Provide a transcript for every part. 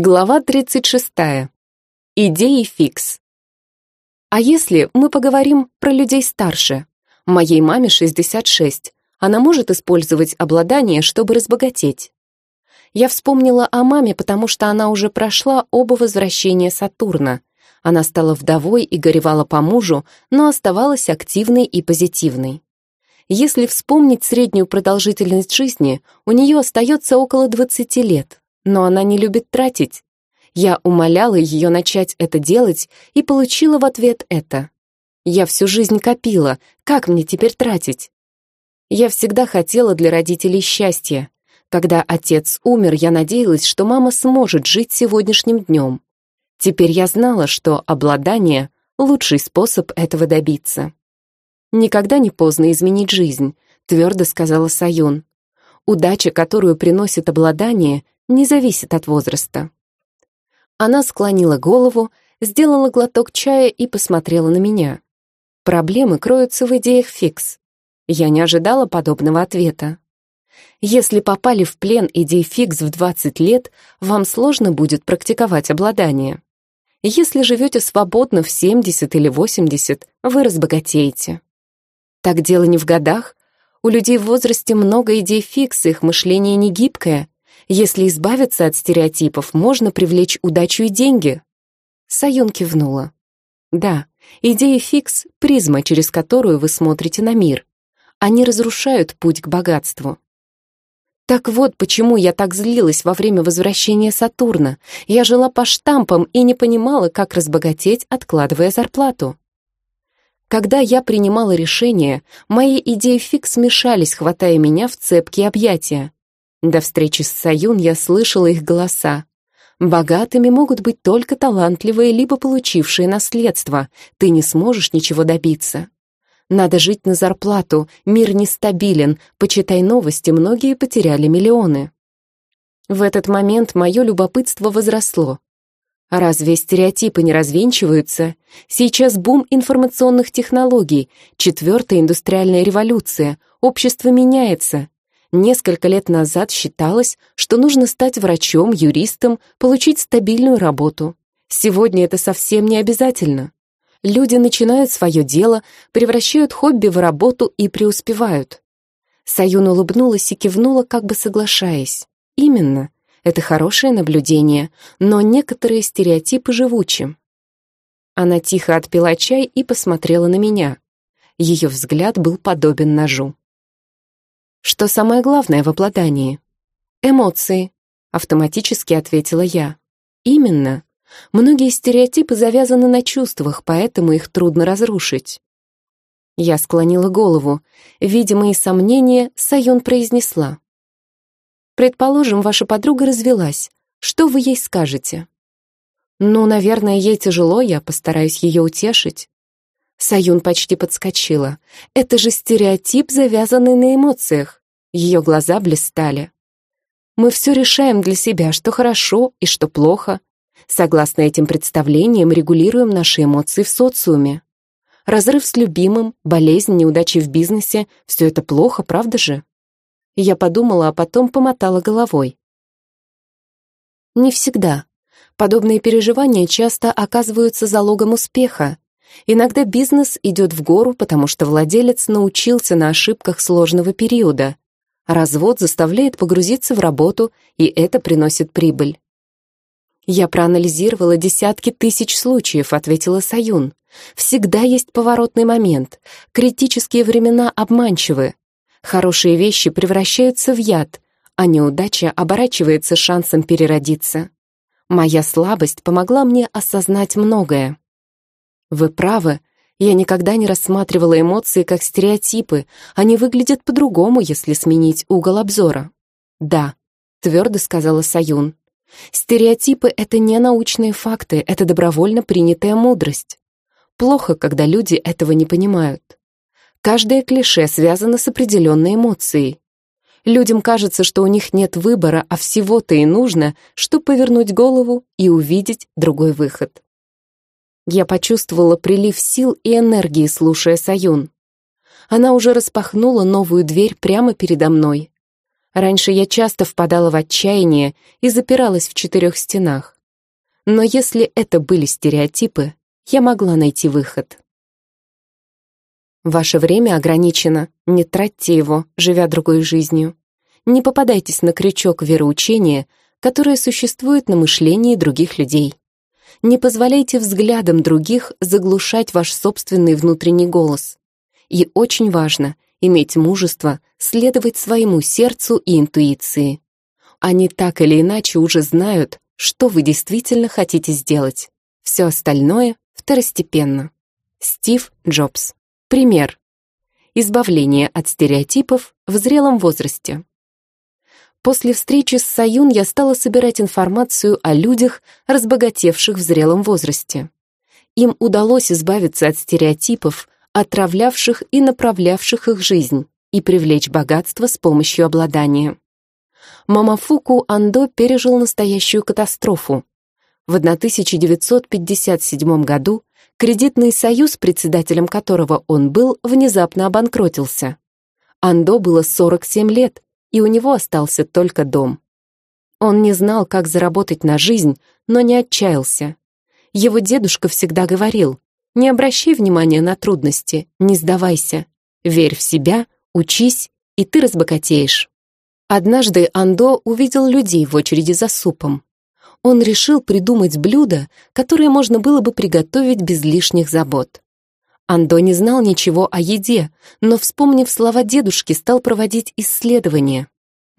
Глава 36. Идеи фикс. А если мы поговорим про людей старше? Моей маме 66. Она может использовать обладание, чтобы разбогатеть. Я вспомнила о маме, потому что она уже прошла оба возвращения Сатурна. Она стала вдовой и горевала по мужу, но оставалась активной и позитивной. Если вспомнить среднюю продолжительность жизни, у нее остается около 20 лет, но она не любит тратить. Я умоляла ее начать это делать и получила в ответ это. Я всю жизнь копила, как мне теперь тратить? Я всегда хотела для родителей счастья. Когда отец умер, я надеялась, что мама сможет жить сегодняшним днем. Теперь я знала, что обладание — лучший способ этого добиться. «Никогда не поздно изменить жизнь», — твердо сказала Саюн. «Удача, которую приносит обладание, не зависит от возраста. Она склонила голову, сделала глоток чая и посмотрела на меня. Проблемы кроются в идеях фикс. Я не ожидала подобного ответа. Если попали в плен идей фикс в 20 лет, вам сложно будет практиковать обладание. Если живете свободно в 70 или 80, вы разбогатеете. Так дело не в годах. У людей в возрасте много идей фикс, их мышление не гибкое, если избавиться от стереотипов, можно привлечь удачу и деньги. Саюн кивнула. Да, идея фикс — призма, через которую вы смотрите на мир. Они разрушают путь к богатству. Так вот, почему я так злилась во время возвращения Сатурна. Я жила по штампам и не понимала, как разбогатеть, откладывая зарплату. Когда я принимала решение, мои идеи фикс мешались, хватая меня в цепкие объятия. До встречи с Саюн я слышала их голоса. Богатыми могут быть только талантливые, либо получившие наследство. Ты не сможешь ничего добиться. Надо жить на зарплату, мир нестабилен, почитай новости, многие потеряли миллионы. В этот момент мое любопытство возросло. Разве стереотипы не развенчиваются? Сейчас бум информационных технологий, четвертая индустриальная революция, общество меняется, Несколько лет назад считалось, что нужно стать врачом, юристом, получить стабильную работу. Сегодня это совсем не обязательно. Люди начинают свое дело, превращают хобби в работу и преуспевают. Саюн улыбнулась и кивнула, как бы соглашаясь. Именно. Это хорошее наблюдение, но некоторые стереотипы живучи. Она тихо отпила чай и посмотрела на меня. Ее взгляд был подобен ножу. Что самое главное в обладании? Эмоции, автоматически ответила я. Именно. Многие стереотипы завязаны на чувствах, поэтому их трудно разрушить. Я склонила голову. Видя мои сомнения, Саюн произнесла. «Предположим, ваша подруга развелась. Что вы ей скажете?» «Ну, наверное, ей тяжело, я постараюсь ее утешить». Саюн почти подскочила. «Это же стереотип, завязанный на эмоциях». Ее глаза блистали. «Мы все решаем для себя, что хорошо и что плохо. Согласно этим представлениям, регулируем наши эмоции в социуме. Разрыв с любимым, болезнь, неудачи в бизнесе — все это плохо, правда же?» Я подумала, а потом помотала головой. Не всегда. Подобные переживания часто оказываются залогом успеха, Иногда бизнес идет в гору, потому что владелец научился на ошибках сложного периода. Развод заставляет погрузиться в работу, и это приносит прибыль. «Я проанализировала десятки тысяч случаев», — ответила Саюн. «Всегда есть поворотный момент. Критические времена обманчивы. Хорошие вещи превращаются в яд, а неудача оборачивается шансом переродиться. Моя слабость помогла мне осознать многое. Вы правы. Я никогда не рассматривала эмоции как стереотипы. Они выглядят по-другому, если сменить угол обзора. Да, твердо сказала Саюн. Стереотипы — это не научные факты, это добровольно принятая мудрость. Плохо, когда люди этого не понимают. Каждое клише связано с определенной эмоцией. Людям кажется, что у них нет выбора, а всего-то и нужно, чтобы повернуть голову и увидеть другой выход. Я почувствовала прилив сил и энергии, слушая Саюн. Она уже распахнула новую дверь прямо передо мной. Раньше я часто впадала в отчаяние и запиралась в четырех стенах. Но если это были стереотипы, я могла найти выход. Ваше время ограничено, не тратьте его, живя другой жизнью. Не попадайтесь на крючок вероучения, которое существует на мышлении других людей. Не позволяйте взглядам других заглушать ваш собственный внутренний голос. И очень важно иметь мужество следовать своему сердцу и интуиции. Они так или иначе уже знают, что вы действительно хотите сделать. Все остальное второстепенно. Стив Джобс. Пример. Избавление от стереотипов в зрелом возрасте. После встречи с Саюн я стала собирать информацию о людях, разбогатевших в зрелом возрасте. Им удалось избавиться от стереотипов, отравлявших и направлявших их жизнь, и привлечь богатство с помощью обладания. Мамафуку Андо пережил настоящую катастрофу. В 1957 году кредитный союз, председателем которого он был, внезапно обанкротился. Андо было 47 лет, и у него остался только дом. Он не знал, как заработать на жизнь, но не отчаялся. Его дедушка всегда говорил, не обращай внимания на трудности, не сдавайся, верь в себя, учись, и ты разбогатеешь. Однажды Андо увидел людей в очереди за супом. Он решил придумать блюдо, которое можно было бы приготовить без лишних забот. Андо не знал ничего о еде, но, вспомнив слова дедушки, стал проводить исследования.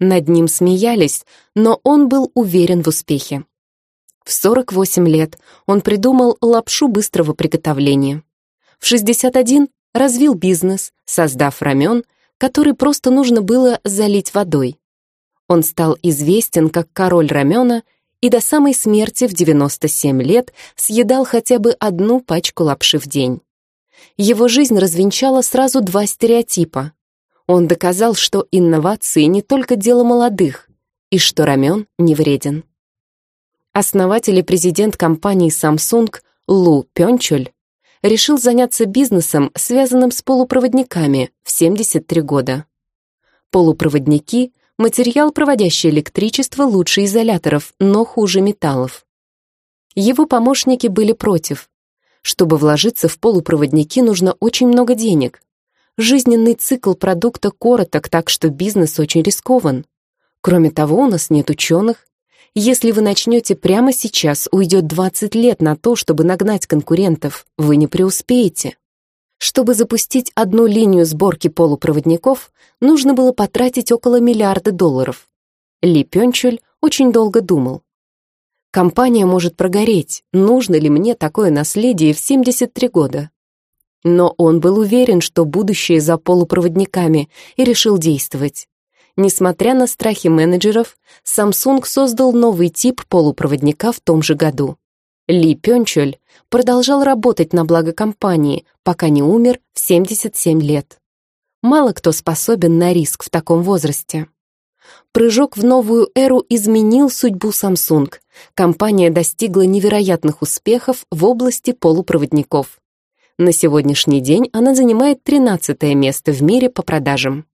Над ним смеялись, но он был уверен в успехе. В 48 лет он придумал лапшу быстрого приготовления. В 61 развил бизнес, создав рамен, который просто нужно было залить водой. Он стал известен как король рамена и до самой смерти в 97 лет съедал хотя бы одну пачку лапши в день. Его жизнь развенчала сразу два стереотипа. Он доказал, что инновации не только дело молодых, и что рамен не вреден. Основатель и президент компании Samsung Лу Пёнчуль решил заняться бизнесом, связанным с полупроводниками, в 73 года. Полупроводники — материал, проводящий электричество лучше изоляторов, но хуже металлов. Его помощники были против, чтобы вложиться в полупроводники, нужно очень много денег. Жизненный цикл продукта короток, так что бизнес очень рискован. Кроме того, у нас нет ученых. Если вы начнете прямо сейчас, уйдет 20 лет на то, чтобы нагнать конкурентов, вы не преуспеете. Чтобы запустить одну линию сборки полупроводников, нужно было потратить около миллиарда долларов. Ли Пёнчуль очень долго думал. Компания может прогореть, нужно ли мне такое наследие в 73 года. Но он был уверен, что будущее за полупроводниками, и решил действовать. Несмотря на страхи менеджеров, Samsung создал новый тип полупроводника в том же году. Ли Пёнчоль продолжал работать на благо компании, пока не умер в 77 лет. Мало кто способен на риск в таком возрасте. Прыжок в новую эру изменил судьбу Samsung. Компания достигла невероятных успехов в области полупроводников. На сегодняшний день она занимает 13 место в мире по продажам.